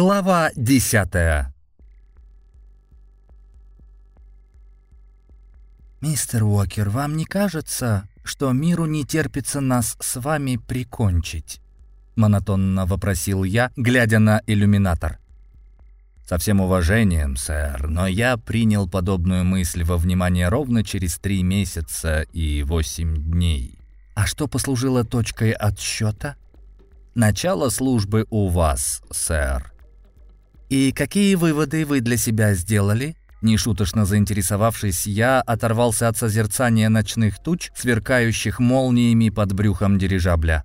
Глава десятая «Мистер Уокер, вам не кажется, что миру не терпится нас с вами прикончить?» Монотонно вопросил я, глядя на иллюминатор. «Со всем уважением, сэр, но я принял подобную мысль во внимание ровно через три месяца и восемь дней. А что послужило точкой отсчета?» «Начало службы у вас, сэр». «И какие выводы вы для себя сделали?» Нешуточно заинтересовавшись, я оторвался от созерцания ночных туч, сверкающих молниями под брюхом дирижабля.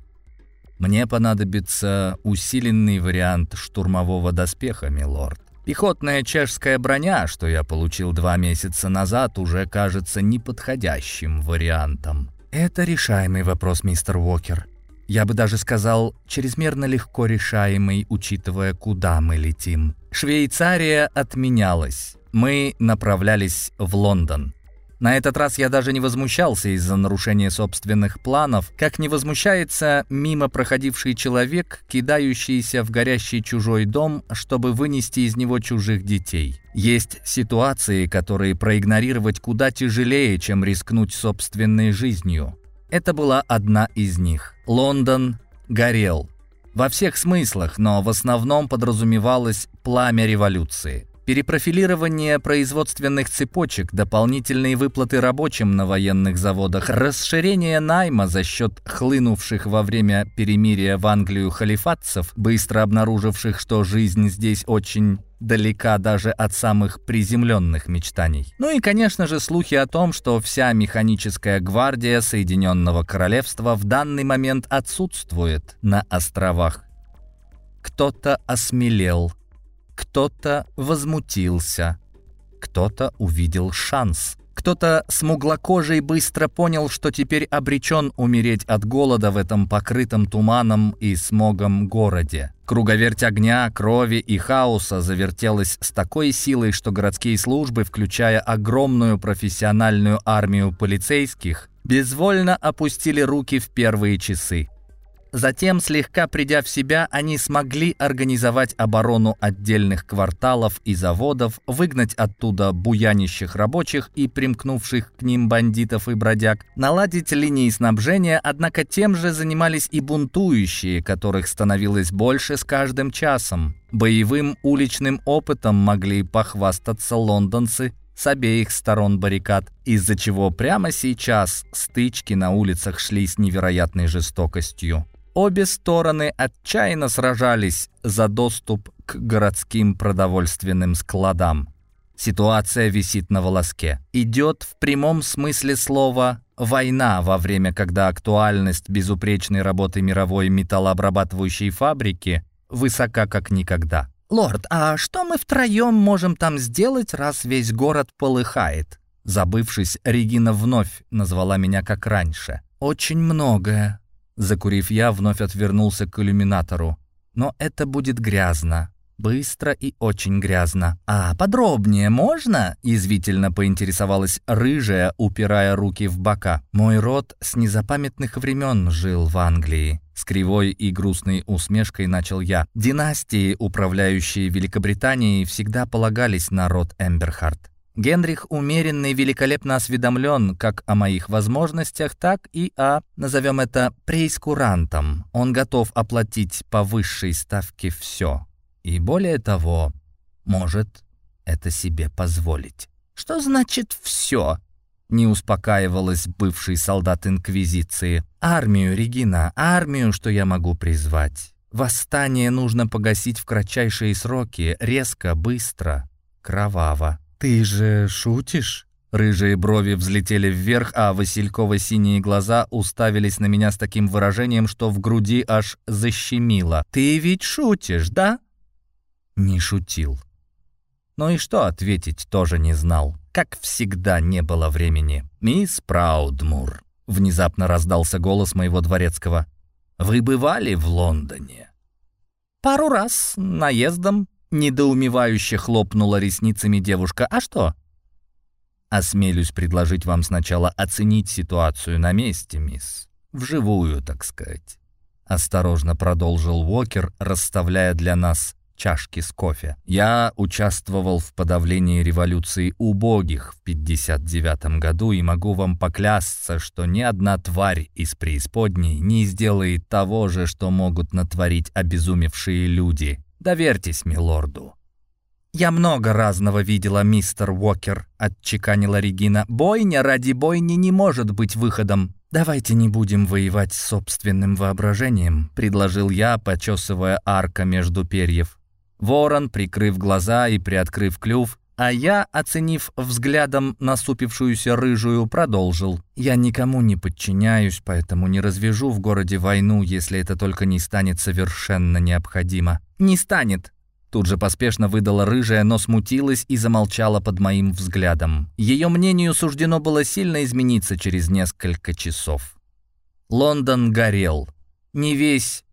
Мне понадобится усиленный вариант штурмового доспеха, милорд. Пехотная чешская броня, что я получил два месяца назад, уже кажется неподходящим вариантом. Это решаемый вопрос, мистер Уокер. Я бы даже сказал, чрезмерно легко решаемый, учитывая, куда мы летим. Швейцария отменялась мы направлялись в Лондон. На этот раз я даже не возмущался из-за нарушения собственных планов, как не возмущается мимо проходивший человек, кидающийся в горящий чужой дом, чтобы вынести из него чужих детей. Есть ситуации, которые проигнорировать куда тяжелее, чем рискнуть собственной жизнью. Это была одна из них. Лондон горел. Во всех смыслах, но в основном подразумевалось пламя революции. Перепрофилирование производственных цепочек, дополнительные выплаты рабочим на военных заводах, расширение найма за счет хлынувших во время перемирия в Англию халифатцев, быстро обнаруживших, что жизнь здесь очень далека даже от самых приземленных мечтаний. Ну и, конечно же, слухи о том, что вся механическая гвардия Соединенного Королевства в данный момент отсутствует на островах. Кто-то осмелел – кто-то возмутился, кто-то увидел шанс. Кто-то смуглокожий быстро понял, что теперь обречен умереть от голода в этом покрытом туманом и смогом городе. Круговерть огня, крови и хаоса завертелась с такой силой, что городские службы, включая огромную профессиональную армию полицейских, безвольно опустили руки в первые часы. Затем, слегка придя в себя, они смогли организовать оборону отдельных кварталов и заводов, выгнать оттуда буянищих рабочих и примкнувших к ним бандитов и бродяг, наладить линии снабжения, однако тем же занимались и бунтующие, которых становилось больше с каждым часом. Боевым уличным опытом могли похвастаться лондонцы, с обеих сторон баррикад, из-за чего прямо сейчас стычки на улицах шли с невероятной жестокостью. Обе стороны отчаянно сражались за доступ к городским продовольственным складам. Ситуация висит на волоске. Идет в прямом смысле слова война во время, когда актуальность безупречной работы мировой металлообрабатывающей фабрики высока как никогда. «Лорд, а что мы втроем можем там сделать, раз весь город полыхает?» Забывшись, Регина вновь назвала меня как раньше. «Очень многое», Закурив я, вновь отвернулся к иллюминатору. Но это будет грязно. Быстро и очень грязно. «А подробнее можно?» — язвительно поинтересовалась рыжая, упирая руки в бока. «Мой род с незапамятных времен жил в Англии». С кривой и грустной усмешкой начал я. Династии, управляющие Великобританией, всегда полагались на род Эмберхарт. Генрих умеренный великолепно осведомлен как о моих возможностях, так и о, назовем это, преискурантом. Он готов оплатить по высшей ставке все. И более того, может это себе позволить. Что значит «все»? Не успокаивалась бывший солдат Инквизиции. «Армию, Регина, армию, что я могу призвать. Восстание нужно погасить в кратчайшие сроки, резко, быстро, кроваво. «Ты же шутишь?» Рыжие брови взлетели вверх, а васильково-синие глаза уставились на меня с таким выражением, что в груди аж защемило. «Ты ведь шутишь, да?» Не шутил. Ну и что ответить тоже не знал. Как всегда, не было времени. «Мисс Праудмур», — внезапно раздался голос моего дворецкого. «Вы бывали в Лондоне?» «Пару раз, наездом», Недоумевающе хлопнула ресницами девушка. «А что?» «Осмелюсь предложить вам сначала оценить ситуацию на месте, мисс. Вживую, так сказать». Осторожно продолжил Уокер, расставляя для нас чашки с кофе. Я участвовал в подавлении революции убогих в 59 году и могу вам поклясться, что ни одна тварь из преисподней не сделает того же, что могут натворить обезумевшие люди. Доверьтесь милорду. «Я много разного видела, мистер Уокер», — отчеканила Регина. «Бойня ради бойни не может быть выходом. «Давайте не будем воевать с собственным воображением», — предложил я, почесывая арка между перьев. Ворон, прикрыв глаза и приоткрыв клюв, а я, оценив взглядом насупившуюся рыжую, продолжил. «Я никому не подчиняюсь, поэтому не развяжу в городе войну, если это только не станет совершенно необходимо». «Не станет», Тут же поспешно выдала рыжая, но смутилась и замолчала под моим взглядом. Ее мнению суждено было сильно измениться через несколько часов. Лондон горел. Не весь.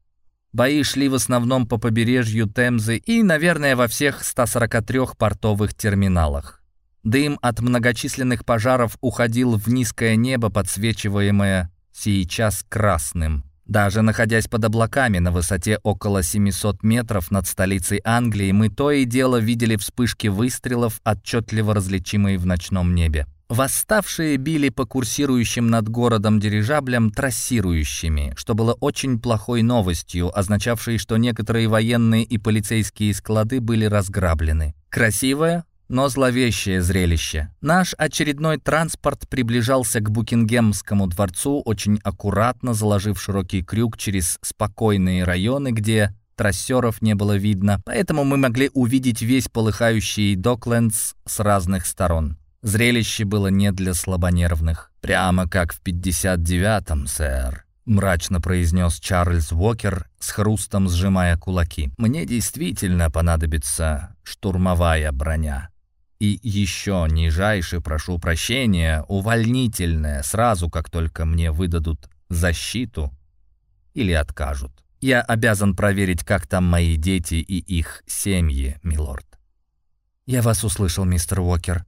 Бои шли в основном по побережью Темзы и, наверное, во всех 143 портовых терминалах. Дым от многочисленных пожаров уходил в низкое небо, подсвечиваемое сейчас красным. Даже находясь под облаками на высоте около 700 метров над столицей Англии, мы то и дело видели вспышки выстрелов, отчетливо различимые в ночном небе. Восставшие били по курсирующим над городом дирижаблям трассирующими, что было очень плохой новостью, означавшей, что некоторые военные и полицейские склады были разграблены. Красивая, но зловещее зрелище. Наш очередной транспорт приближался к Букингемскому дворцу, очень аккуратно заложив широкий крюк через спокойные районы, где трассеров не было видно, поэтому мы могли увидеть весь полыхающий Доклендс с разных сторон. Зрелище было не для слабонервных. «Прямо как в 59-м, сэр», — мрачно произнес Чарльз Уокер, с хрустом сжимая кулаки. «Мне действительно понадобится штурмовая броня». И еще нижайше прошу прощения, увольнительное, сразу как только мне выдадут защиту или откажут. Я обязан проверить, как там мои дети и их семьи, милорд. Я вас услышал, мистер Уокер.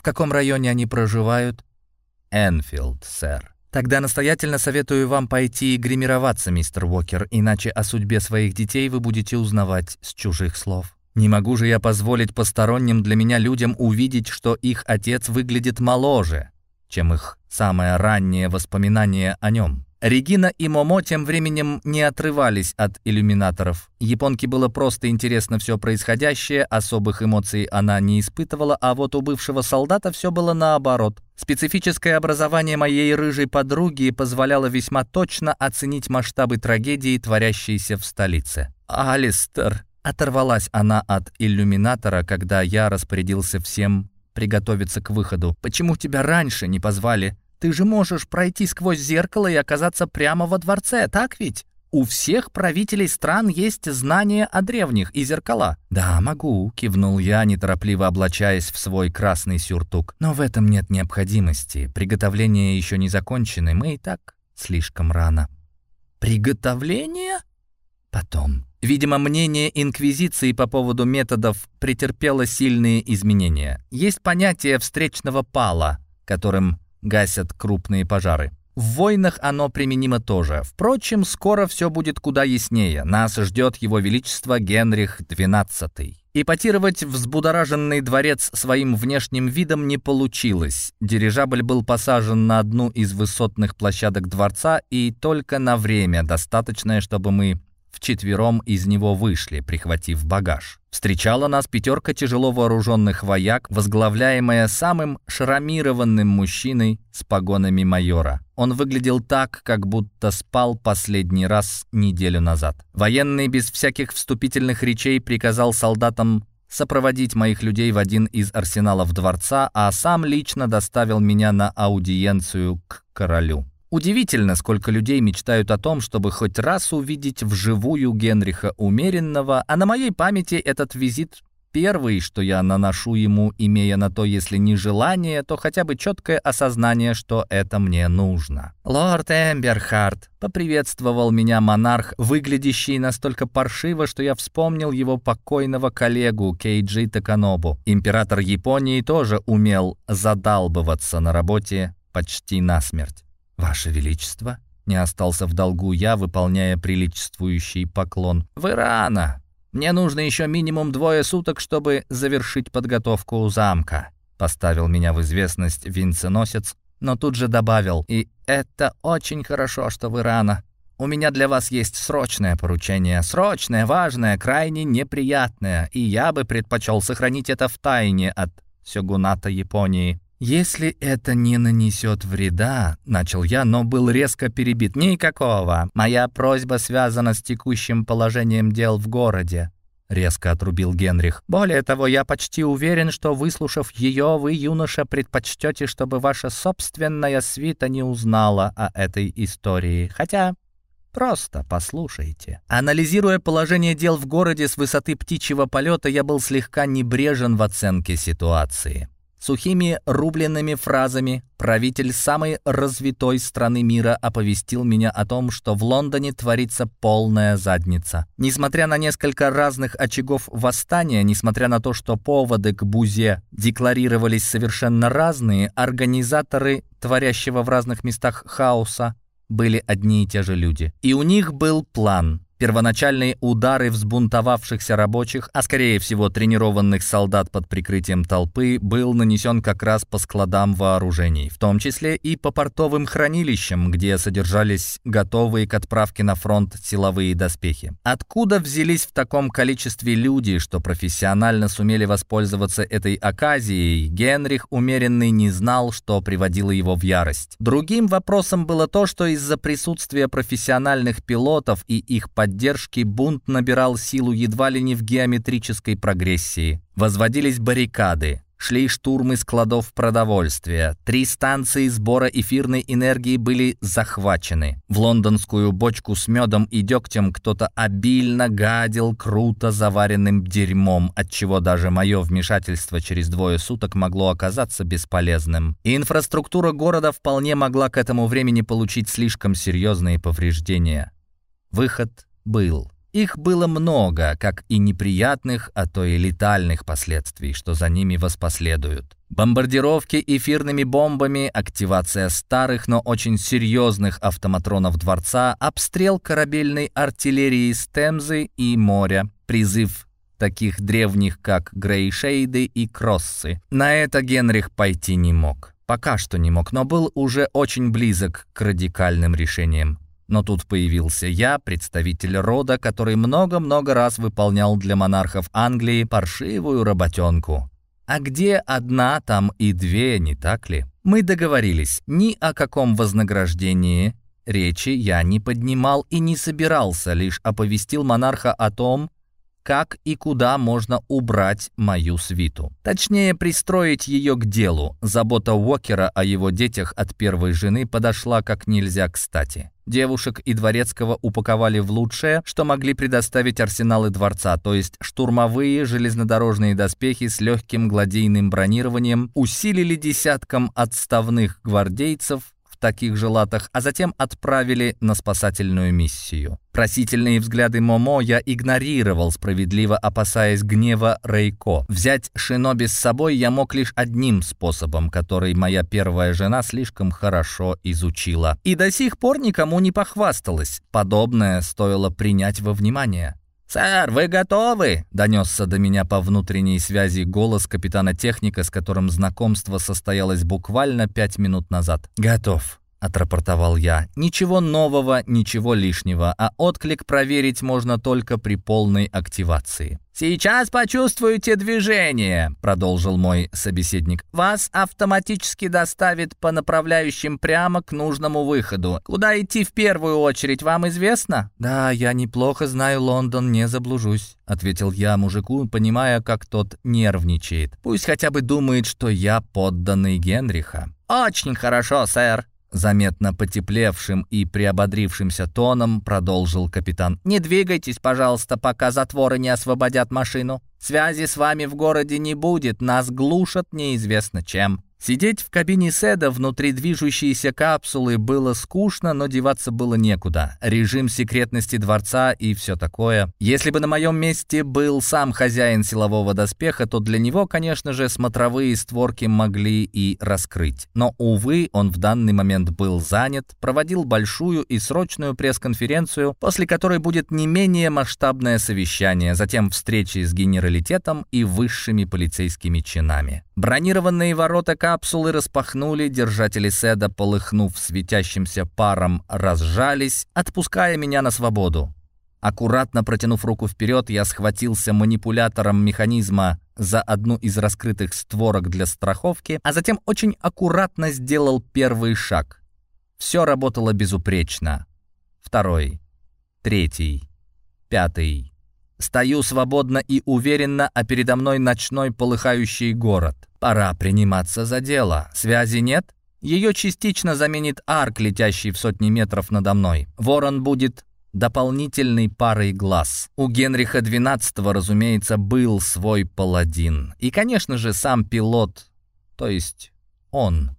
В каком районе они проживают? Энфилд, сэр. Тогда настоятельно советую вам пойти гримироваться, мистер Уокер, иначе о судьбе своих детей вы будете узнавать с чужих слов. Не могу же я позволить посторонним для меня людям увидеть, что их отец выглядит моложе, чем их самое раннее воспоминание о нем. Регина и Момо тем временем не отрывались от иллюминаторов. Японке было просто интересно все происходящее, особых эмоций она не испытывала, а вот у бывшего солдата все было наоборот. Специфическое образование моей рыжей подруги позволяло весьма точно оценить масштабы трагедии, творящейся в столице. «Алистер», Оторвалась она от иллюминатора, когда я распорядился всем приготовиться к выходу. «Почему тебя раньше не позвали? Ты же можешь пройти сквозь зеркало и оказаться прямо во дворце, так ведь? У всех правителей стран есть знания о древних и зеркала». «Да, могу», — кивнул я, неторопливо облачаясь в свой красный сюртук. «Но в этом нет необходимости. Приготовления еще не закончены, мы и так слишком рано». «Приготовление?» «Потом». Видимо, мнение Инквизиции по поводу методов претерпело сильные изменения. Есть понятие встречного пала, которым гасят крупные пожары. В войнах оно применимо тоже. Впрочем, скоро все будет куда яснее. Нас ждет его величество Генрих XII. Ипотировать взбудораженный дворец своим внешним видом не получилось. Дирижабль был посажен на одну из высотных площадок дворца и только на время, достаточное, чтобы мы Вчетвером из него вышли, прихватив багаж. Встречала нас пятерка тяжело вооруженных вояк, возглавляемая самым шрамированным мужчиной с погонами майора. Он выглядел так, как будто спал последний раз неделю назад. Военный без всяких вступительных речей приказал солдатам сопроводить моих людей в один из арсеналов дворца, а сам лично доставил меня на аудиенцию к королю. Удивительно, сколько людей мечтают о том, чтобы хоть раз увидеть вживую Генриха Умеренного, а на моей памяти этот визит первый, что я наношу ему, имея на то, если не желание, то хотя бы четкое осознание, что это мне нужно. «Лорд Эмберхарт», — поприветствовал меня монарх, выглядящий настолько паршиво, что я вспомнил его покойного коллегу Кейджи Таканобу. Император Японии тоже умел задалбываться на работе почти насмерть. «Ваше Величество?» Не остался в долгу я, выполняя приличествующий поклон. «Вы рано!» Мне нужно еще минимум двое суток, чтобы завершить подготовку у замка», — поставил меня в известность венценосец, но тут же добавил, «И это очень хорошо, что вы рано. У меня для вас есть срочное поручение. Срочное, важное, крайне неприятное, и я бы предпочел сохранить это в тайне от сёгуната Японии». «Если это не нанесет вреда», — начал я, но был резко перебит. «Никакого. Моя просьба связана с текущим положением дел в городе», — резко отрубил Генрих. «Более того, я почти уверен, что, выслушав ее, вы, юноша, предпочтете, чтобы ваша собственная свита не узнала о этой истории. Хотя Просто послушайте. Анализируя положение дел в городе с высоты птичьего полета, я был слегка небрежен в оценке ситуации. Сухими рубленными фразами правитель самой развитой страны мира оповестил меня о том, что в Лондоне творится полная задница. Несмотря на несколько разных очагов восстания, несмотря на то, что поводы к бузе декларировались совершенно разные, организаторы творящего в разных местах хаоса были одни и те же люди. И у них был план. Первоначальные удары взбунтовавшихся рабочих, а скорее всего тренированных солдат под прикрытием толпы, был нанесен как раз по складам вооружений, в том числе и по портовым хранилищам, где содержались готовые к отправке на фронт силовые доспехи. Откуда взялись в таком количестве люди, что профессионально сумели воспользоваться этой оказией, Генрих умеренный не знал, что приводило его в ярость. Другим вопросом было то, что из-за присутствия профессиональных пилотов и их поддержки поддержки бунт набирал силу едва ли не в геометрической прогрессии. Возводились баррикады, шли штурмы складов продовольствия. Три станции сбора эфирной энергии были захвачены. В лондонскую бочку с медом и дегтем кто-то обильно гадил круто заваренным дерьмом, отчего даже мое вмешательство через двое суток могло оказаться бесполезным. инфраструктура города вполне могла к этому времени получить слишком серьезные повреждения. Выход был. Их было много, как и неприятных, а то и летальных последствий, что за ними воспоследуют. Бомбардировки эфирными бомбами, активация старых, но очень серьезных автоматронов дворца, обстрел корабельной артиллерии с Темзы и моря, призыв таких древних, как Грейшейды и Кроссы. На это Генрих пойти не мог. Пока что не мог, но был уже очень близок к радикальным решениям. Но тут появился я, представитель рода, который много-много раз выполнял для монархов Англии паршивую работенку. А где одна, там и две, не так ли? Мы договорились, ни о каком вознаграждении речи я не поднимал и не собирался, лишь оповестил монарха о том, как и куда можно убрать мою свиту. Точнее, пристроить ее к делу. Забота Уокера о его детях от первой жены подошла как нельзя кстати. Девушек и дворецкого упаковали в лучшее, что могли предоставить арсеналы дворца, то есть штурмовые железнодорожные доспехи с легким гладийным бронированием, усилили десятком отставных гвардейцев, таких же латах, а затем отправили на спасательную миссию. Просительные взгляды Момо я игнорировал, справедливо опасаясь гнева Рейко. Взять Шиноби с собой я мог лишь одним способом, который моя первая жена слишком хорошо изучила. И до сих пор никому не похвасталась. Подобное стоило принять во внимание. «Сэр, вы готовы?» — донесся до меня по внутренней связи голос капитана техника, с которым знакомство состоялось буквально пять минут назад. «Готов», — отрапортовал я. «Ничего нового, ничего лишнего, а отклик проверить можно только при полной активации». «Сейчас почувствуете движение», — продолжил мой собеседник. «Вас автоматически доставит по направляющим прямо к нужному выходу. Куда идти в первую очередь, вам известно?» «Да, я неплохо знаю Лондон, не заблужусь», — ответил я мужику, понимая, как тот нервничает. «Пусть хотя бы думает, что я подданный Генриха». «Очень хорошо, сэр», Заметно потеплевшим и приободрившимся тоном продолжил капитан. «Не двигайтесь, пожалуйста, пока затворы не освободят машину. Связи с вами в городе не будет, нас глушат неизвестно чем. Сидеть в кабине Седа внутри движущейся капсулы было скучно, но деваться было некуда. Режим секретности дворца и все такое. Если бы на моем месте был сам хозяин силового доспеха, то для него, конечно же, смотровые створки могли и раскрыть. Но, увы, он в данный момент был занят, проводил большую и срочную пресс-конференцию, после которой будет не менее масштабное совещание, затем встречи с генералитетом и высшими полицейскими чинами. Бронированные ворота капсулы распахнули, держатели седа, полыхнув светящимся паром, разжались, отпуская меня на свободу. Аккуратно протянув руку вперед, я схватился манипулятором механизма за одну из раскрытых створок для страховки, а затем очень аккуратно сделал первый шаг. Все работало безупречно. Второй, третий, пятый. Стою свободно и уверенно, а передо мной ночной полыхающий город. Пора приниматься за дело. Связи нет? Ее частично заменит арк, летящий в сотни метров надо мной. Ворон будет дополнительной парой глаз. У Генриха XII, разумеется, был свой паладин. И, конечно же, сам пилот, то есть он.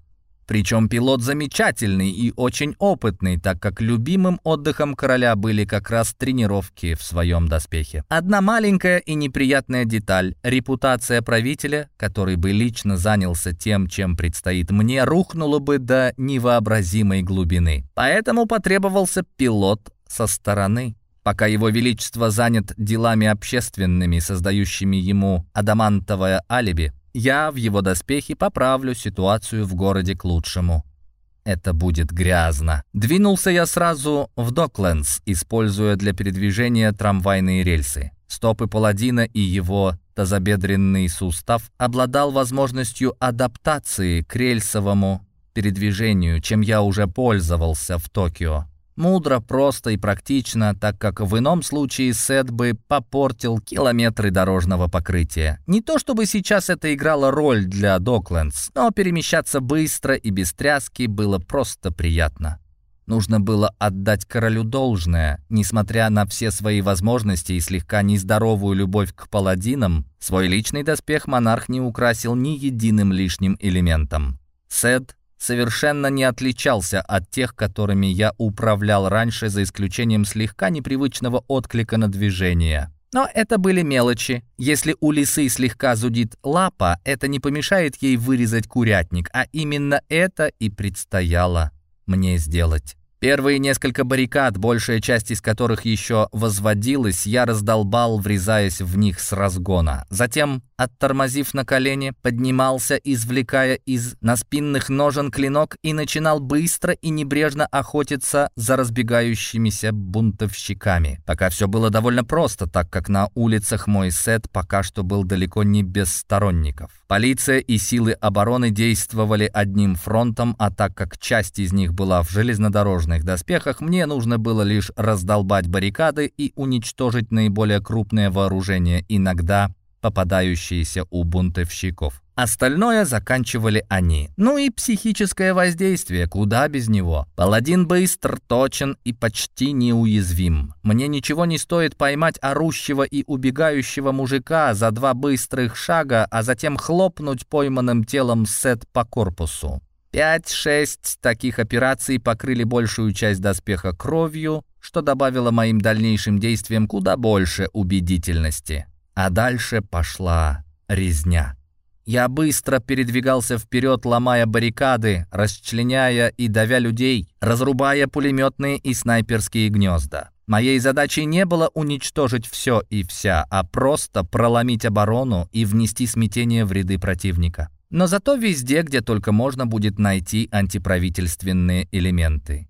Причем пилот замечательный и очень опытный, так как любимым отдыхом короля были как раз тренировки в своем доспехе. Одна маленькая и неприятная деталь – репутация правителя, который бы лично занялся тем, чем предстоит мне, рухнула бы до невообразимой глубины. Поэтому потребовался пилот со стороны. Пока его величество занят делами общественными, создающими ему адамантовое алиби, я в его доспехе поправлю ситуацию в городе к лучшему. Это будет грязно. Двинулся я сразу в Доклендс, используя для передвижения трамвайные рельсы. Стопы паладина и его тазобедренный сустав обладал возможностью адаптации к рельсовому передвижению, чем я уже пользовался в Токио. Мудро, просто и практично, так как в ином случае Сет бы попортил километры дорожного покрытия. Не то чтобы сейчас это играло роль для Доклендс, но перемещаться быстро и без тряски было просто приятно. Нужно было отдать королю должное. Несмотря на все свои возможности и слегка нездоровую любовь к паладинам, свой личный доспех монарх не украсил ни единым лишним элементом. Сет совершенно не отличался от тех, которыми я управлял раньше, за исключением слегка непривычного отклика на движение. Но это были мелочи. Если у лисы слегка зудит лапа, это не помешает ей вырезать курятник, а именно это и предстояло мне сделать. Первые несколько баррикад, большая часть из которых еще возводилась, я раздолбал, врезаясь в них с разгона. Затем, оттормозив на колени, поднимался, извлекая из наспинных ножен клинок и начинал быстро и небрежно охотиться за разбегающимися бунтовщиками. Пока все было довольно просто, так как на улицах мой сет пока что был далеко не без сторонников. Полиция и силы обороны действовали одним фронтом, а так как часть из них была в железнодорожном железных доспехах мне нужно было лишь раздолбать баррикады и уничтожить наиболее крупное вооружение, иногда попадающиеся у бунтовщиков. Остальное заканчивали они. Ну и психическое воздействие, куда без него. Паладин быстр, точен и почти неуязвим. Мне ничего не стоит поймать орущего и убегающего мужика за два быстрых шага, а затем хлопнуть пойманным телом сет по корпусу. Пять-шесть таких операций покрыли большую часть доспеха кровью, что добавило моим дальнейшим действиям куда больше убедительности. А дальше пошла резня. Я быстро передвигался вперед, ломая баррикады, расчленяя и давя людей, разрубая пулеметные и снайперские гнезда. Моей задачей не было уничтожить все и вся, а просто проломить оборону и внести смятение в ряды противника но зато везде, где только можно будет найти антиправительственные элементы.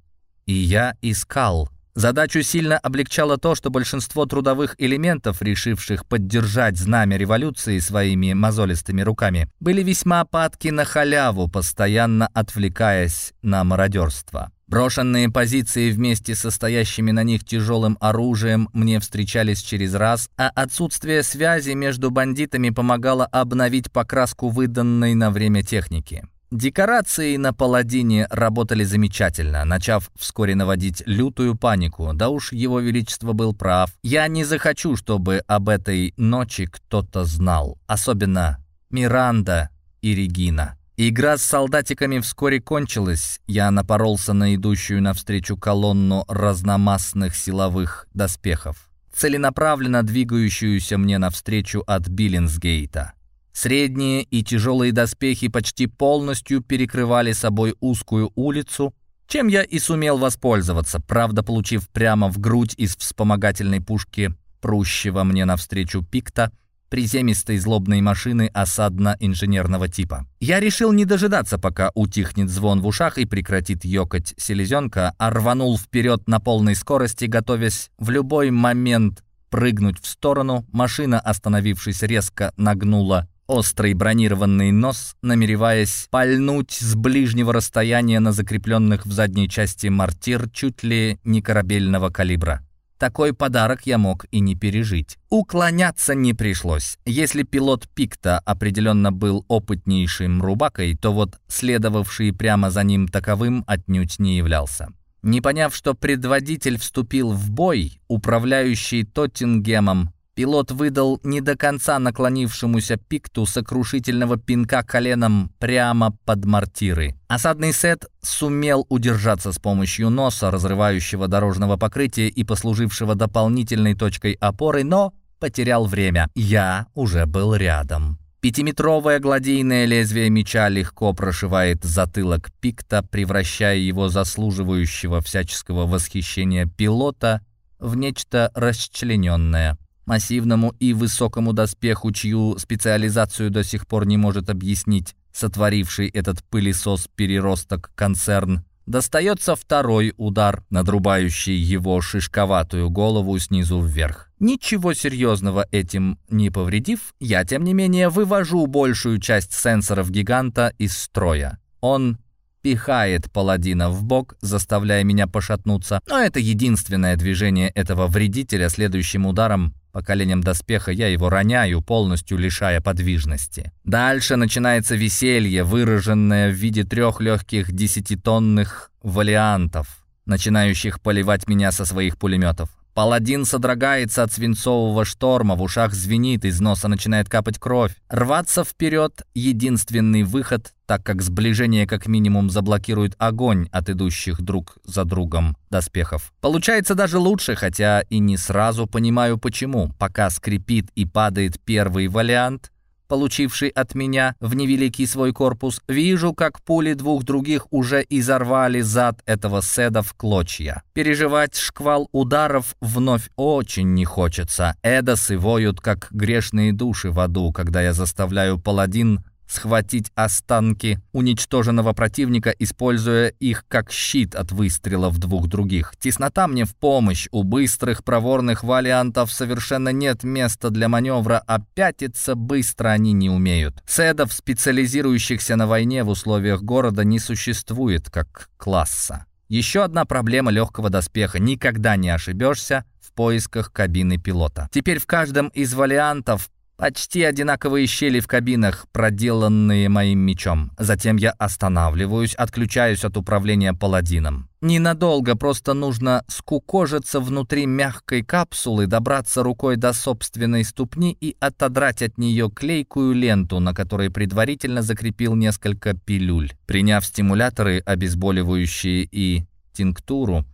И я искал. Задачу сильно облегчало то, что большинство трудовых элементов, решивших поддержать знамя революции своими мозолистыми руками, были весьма падки на халяву, постоянно отвлекаясь на мародерство. Брошенные позиции вместе со стоящими на них тяжелым оружием мне встречались через раз, а отсутствие связи между бандитами помогало обновить покраску выданной на время техники. Декорации на паладине работали замечательно, начав вскоре наводить лютую панику. Да уж его величество был прав. Я не захочу, чтобы об этой ночи кто-то знал. Особенно Миранда и Регина. Игра с солдатиками вскоре кончилась. Я напоролся на идущую навстречу колонну разномастных силовых доспехов, целенаправленно двигающуюся мне навстречу от Биллинсгейта. Средние и тяжелые доспехи почти полностью перекрывали собой узкую улицу, чем я и сумел воспользоваться, правда, получив прямо в грудь из вспомогательной пушки прущего мне навстречу пикта приземистой злобной машины осадно-инженерного типа. Я решил не дожидаться, пока утихнет звон в ушах и прекратит ёкать селезенка, а рванул вперед на полной скорости, готовясь в любой момент прыгнуть в сторону. Машина, остановившись резко, нагнула острый бронированный нос, намереваясь пальнуть с ближнего расстояния на закрепленных в задней части мортир чуть ли не корабельного калибра. Такой подарок я мог и не пережить. Уклоняться не пришлось. Если пилот Пикта определенно был опытнейшим рубакой, то вот следовавший прямо за ним таковым отнюдь не являлся. Не поняв, что предводитель вступил в бой, управляющий Тоттингемом Пилот выдал не до конца наклонившемуся пикту сокрушительного пинка коленом прямо под мортиры. Осадный сет сумел удержаться с помощью носа, разрывающего дорожного покрытия и послужившего дополнительной точкой опоры, но потерял время. Я уже был рядом. Пятиметровое гладийное лезвие меча легко прошивает затылок пикта, превращая его заслуживающего всяческого восхищения пилота в нечто расчлененное массивному и высокому доспеху, чью специализацию до сих пор не может объяснить сотворивший этот пылесос-переросток концерн, достается второй удар, надрубающий его шишковатую голову снизу вверх. Ничего серьезного этим не повредив, я, тем не менее, вывожу большую часть сенсоров гиганта из строя. Он пихает паладина в бок, заставляя меня пошатнуться, но это единственное движение этого вредителя следующим ударом по коленям доспеха я его роняю, полностью лишая подвижности. Дальше начинается веселье, выраженное в виде трех легких десятитонных валиантов, начинающих поливать меня со своих пулеметов. Паладин содрогается от свинцового шторма, в ушах звенит, из носа начинает капать кровь. Рваться вперед — единственный выход, так как сближение как минимум заблокирует огонь от идущих друг за другом доспехов. Получается даже лучше, хотя и не сразу понимаю почему. Пока скрипит и падает первый вариант, получивший от меня в невеликий свой корпус, вижу, как пули двух других уже изорвали зад этого седа в клочья. Переживать шквал ударов вновь очень не хочется. Эдосы воют, как грешные души в аду, когда я заставляю паладин схватить останки уничтоженного противника, используя их как щит от выстрелов двух других. Теснота мне в помощь. У быстрых проворных валиантов совершенно нет места для маневра, а пятиться быстро они не умеют. Седов, специализирующихся на войне в условиях города, не существует как класса. Еще одна проблема легкого доспеха. Никогда не ошибешься в поисках кабины пилота. Теперь в каждом из валиантов Почти одинаковые щели в кабинах, проделанные моим мечом. Затем я останавливаюсь, отключаюсь от управления паладином. Ненадолго, просто нужно скукожиться внутри мягкой капсулы, добраться рукой до собственной ступни и отодрать от нее клейкую ленту, на которой предварительно закрепил несколько пилюль. Приняв стимуляторы, обезболивающие и тинктуру,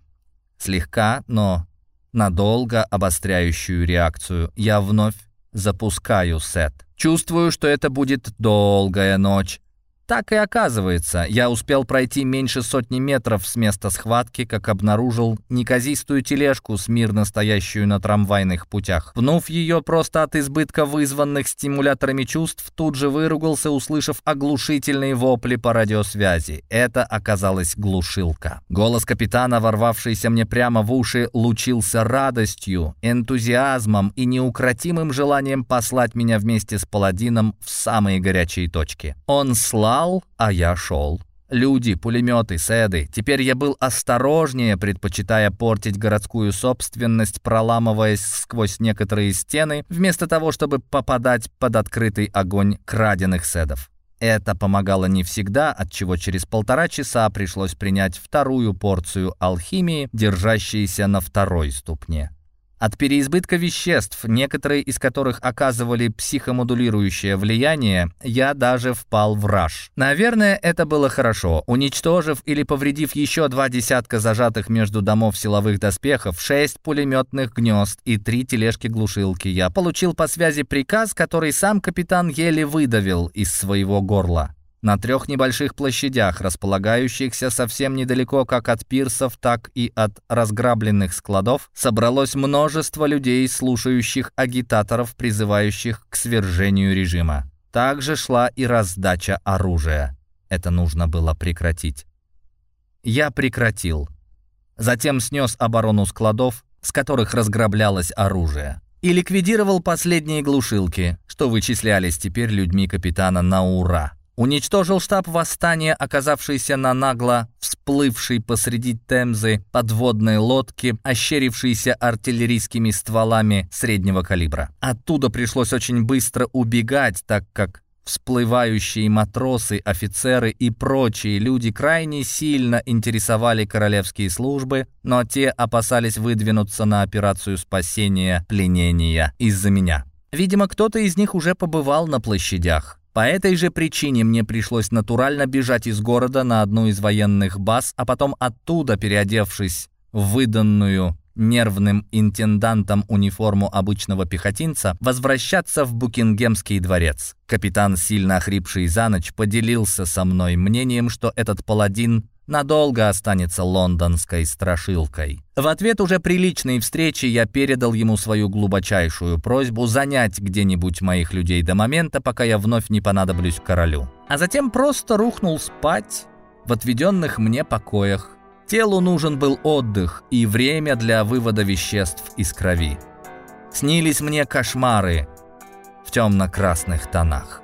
слегка, но надолго обостряющую реакцию, я вновь Запускаю сет. Чувствую, что это будет долгая ночь. Так и оказывается, я успел пройти меньше сотни метров с места схватки, как обнаружил неказистую тележку, смирно стоящую на трамвайных путях. Пнув ее просто от избытка вызванных стимуляторами чувств, тут же выругался, услышав оглушительные вопли по радиосвязи. Это оказалась глушилка. Голос капитана, ворвавшийся мне прямо в уши, лучился радостью, энтузиазмом и неукротимым желанием послать меня вместе с паладином в самые горячие точки. Он слаб спал, а я шел. Люди, пулеметы, седы. Теперь я был осторожнее, предпочитая портить городскую собственность, проламываясь сквозь некоторые стены, вместо того, чтобы попадать под открытый огонь краденных седов. Это помогало не всегда, отчего через полтора часа пришлось принять вторую порцию алхимии, держащейся на второй ступне. От переизбытка веществ, некоторые из которых оказывали психомодулирующее влияние, я даже впал в раж. Наверное, это было хорошо. Уничтожив или повредив еще два десятка зажатых между домов силовых доспехов, шесть пулеметных гнезд и три тележки-глушилки, я получил по связи приказ, который сам капитан еле выдавил из своего горла. На трех небольших площадях, располагающихся совсем недалеко как от пирсов, так и от разграбленных складов, собралось множество людей, слушающих агитаторов, призывающих к свержению режима. Также шла и раздача оружия. Это нужно было прекратить. Я прекратил. Затем снес оборону складов, с которых разграблялось оружие. И ликвидировал последние глушилки, что вычислялись теперь людьми капитана на ура. Уничтожил штаб восстания, оказавшийся на нагло всплывшей посреди Темзы подводной лодке, ощерившейся артиллерийскими стволами среднего калибра. Оттуда пришлось очень быстро убегать, так как всплывающие матросы, офицеры и прочие люди крайне сильно интересовали королевские службы, но те опасались выдвинуться на операцию спасения пленения из-за меня. Видимо, кто-то из них уже побывал на площадях. По этой же причине мне пришлось натурально бежать из города на одну из военных баз, а потом оттуда, переодевшись в выданную нервным интендантом униформу обычного пехотинца, возвращаться в Букингемский дворец. Капитан, сильно охрипший за ночь, поделился со мной мнением, что этот паладин надолго останется лондонской страшилкой. В ответ уже при личной встрече я передал ему свою глубочайшую просьбу занять где-нибудь моих людей до момента, пока я вновь не понадоблюсь королю. А затем просто рухнул спать в отведенных мне покоях. Телу нужен был отдых и время для вывода веществ из крови. Снились мне кошмары в темно-красных тонах.